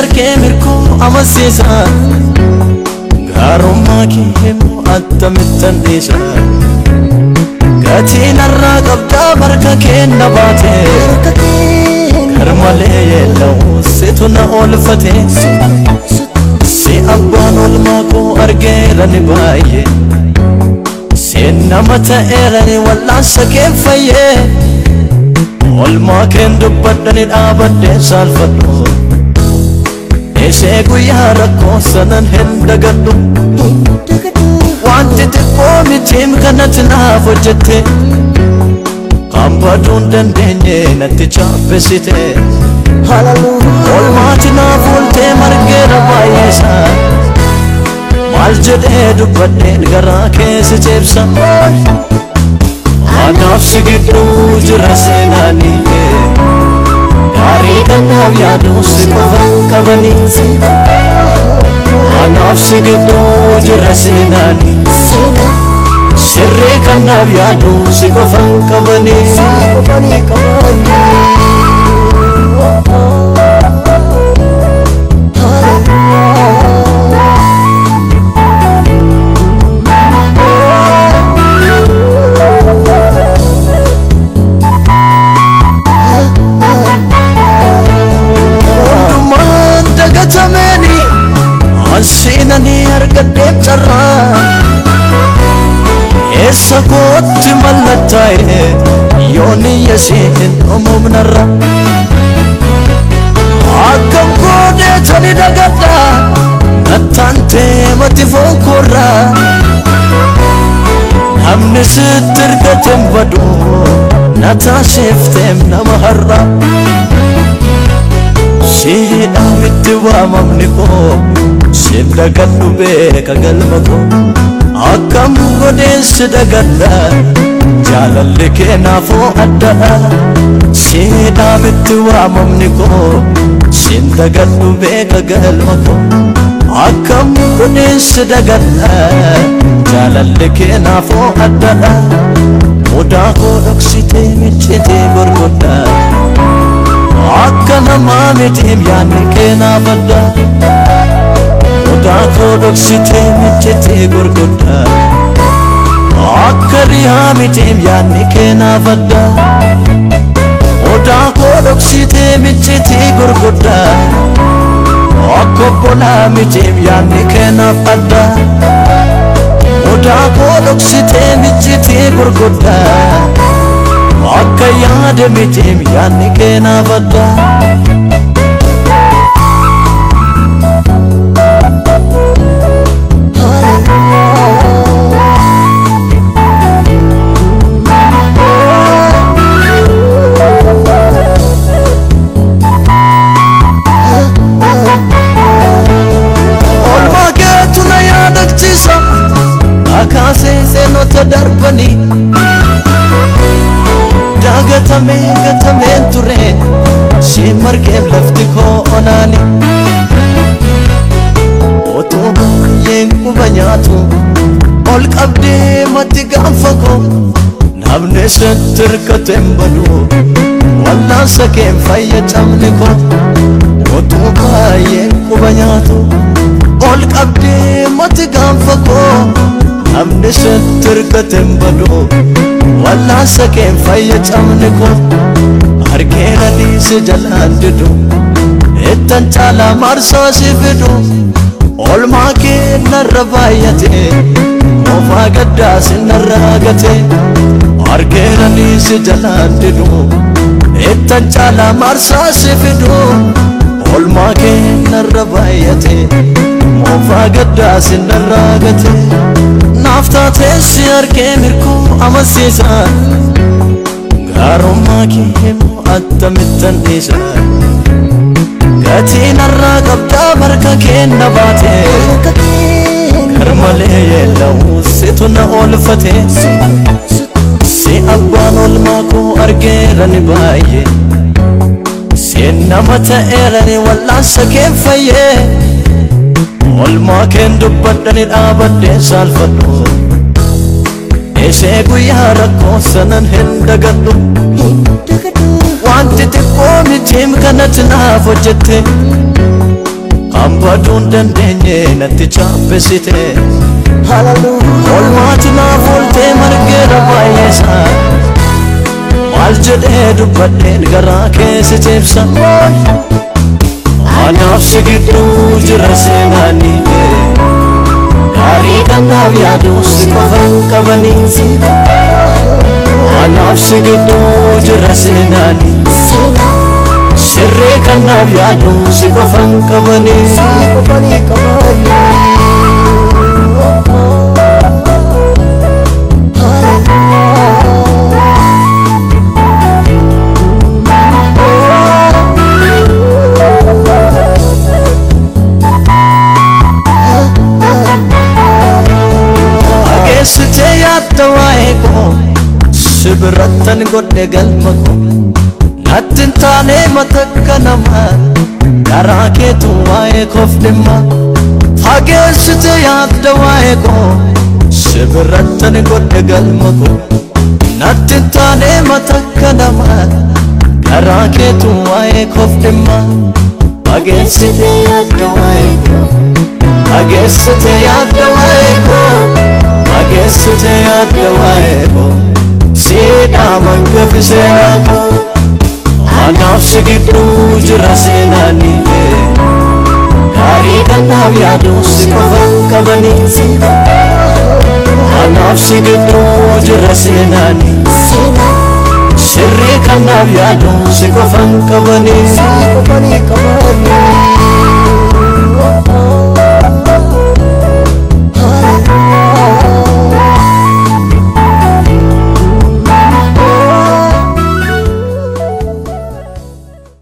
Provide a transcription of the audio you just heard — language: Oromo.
Argee mirkuu amansiisa Gaarummaa kee immoo attamittan dhiisa Gatii narraa qabdaa marka kee na baate Garmalee yeella'u situ na oolfate Si abbaan olmaa koo argeera ni baay'ee Seen nama ta'eera ni wallaansa kee fayyee Olmaa keen dubbadhani dhaabadhee saalfadhu Eesee guyyaa rakkoo sanan hin dagadhu Wanti xiqqoo mitiim kanatti naaf hojjette Kan baduu hin dandeenye natti chaappessite Olmaati naaf ooltee margeera baay'eesaa Maal jedhee dubbadheen garaa keessa ceebsa Anaaf si gidduu jira seenaanii Gaarii kanaaf yaaduu si qofa qabanii Anaaf si gidduu jira seenaanii Sirrii kanaaf yaaduu si qofa qabanii ನನೆ ಅರ್ಗತೆ ಚರ್ರ ಎಸಗೋತ್ ಮಲ್ಲಚಾಯ ಯೋನಿ ಯಶೇನ್ ಒಮ್ಮೊಮ್ಮನರ ಆಕಂಕೋದೆ ಚಲಿದಗತ್ತ ನತ್ತಂತೆ ಮತಿಫೋ ಕೊರ್ರ ನಮ್ನ ስትርገተም በዶ ነታሸፍቴም ነመኸራ Shiidhaanitti waamamni koo sirna kan beeka galma koo akkam godeensi dagadha jaalalli kee naafoo addadha Shiidhaanitti waamamni koo sirna kan beeka galma koo akkam godeensi dagadha jaalalli kee naafoo addadha Odaa koo dhoksitee michitee gorgodhaa akka namaa mitiim yaanni kee naafadha mudaa koo dhoksitee miccitee gorgodha akka riyaa mitiim yaanni kee naafadha mudaa koo dhoksitee miccitee gorgodha akka obbolaa mitiim yaanni kee naafadha mudaa koo dhoksitee miccitee gorgodha akka yaada mitiim yaanni kee naafadha Olmaa keetu na yaadachiisa akaasee seenota darbanii onaani otoo baay'een quba nyaatu ol qabdee matti gaanfa koo namni sitti hirkateen badu wallaansa keen fayya cabni koo otoo baay'een quba nyaatu ol qabdee matti gaanfa koo namni sitti hirkateen badu wallaansa keen fayya cabni koo harkeera dhiise jalaan didu ittan caalaa marsaa si fidu olmaa kee narra baay'ate ofaa gaddaa si narra gate harkeera dhiise jalaan didu ittan caalaa marsaa si fidu olmaa kee narra baay'ate ofaa gaddaa si narra gate naaf taateessi argee mirkuu amansiisa gaarummaa kee immoo attamittan dhiisa gatii narraa qabdaa marka kee na baate garmalee yeella'u situ na oolfate si abbaan olmaa koo argeera ni baay'ee seen nama ta'eera ni wallaansa kee fayyee olmaa keen dubbadhani dhaabadhee saalfadhu Eesee guyyaa rakkoo sanan hin dagadhu wanti xiqqoo mitiim kanatti naaf hojjette kan baduu hin dandeenye natti chaappessite olmaati naaf ooltee margeera baay'eesaa maal jedhee dubbadheen garaa keessa cimsa anaaf si gidduu jira seenaanii gaarii kanaaf yaadu si qofan qabanii anaaf si gidduu jira seenaanii sirrii kanaaf yaadu si qofan qabanii si birattan godhe galma koo natti hin taane matakka namaa garaa keetu waa'ee koof dhimma dhageessitee yaadda waa'ee koo si birattan godhe galma koo natti hin taane matakka namaa garaa keetu waa'ee koof dhimma dhageessitee yaadda waa'ee koo dhageessitee yaadda waa'ee koo dhageessitee yaadda waa'ee koo siidhaa mangafi seenaa anaaf si gidduu jira seenaanii gaarii kanaaf yaadu si qofan qabanii anaaf si gidduu jira seenaanii sirrii kanaaf yaadu si qofan qabanii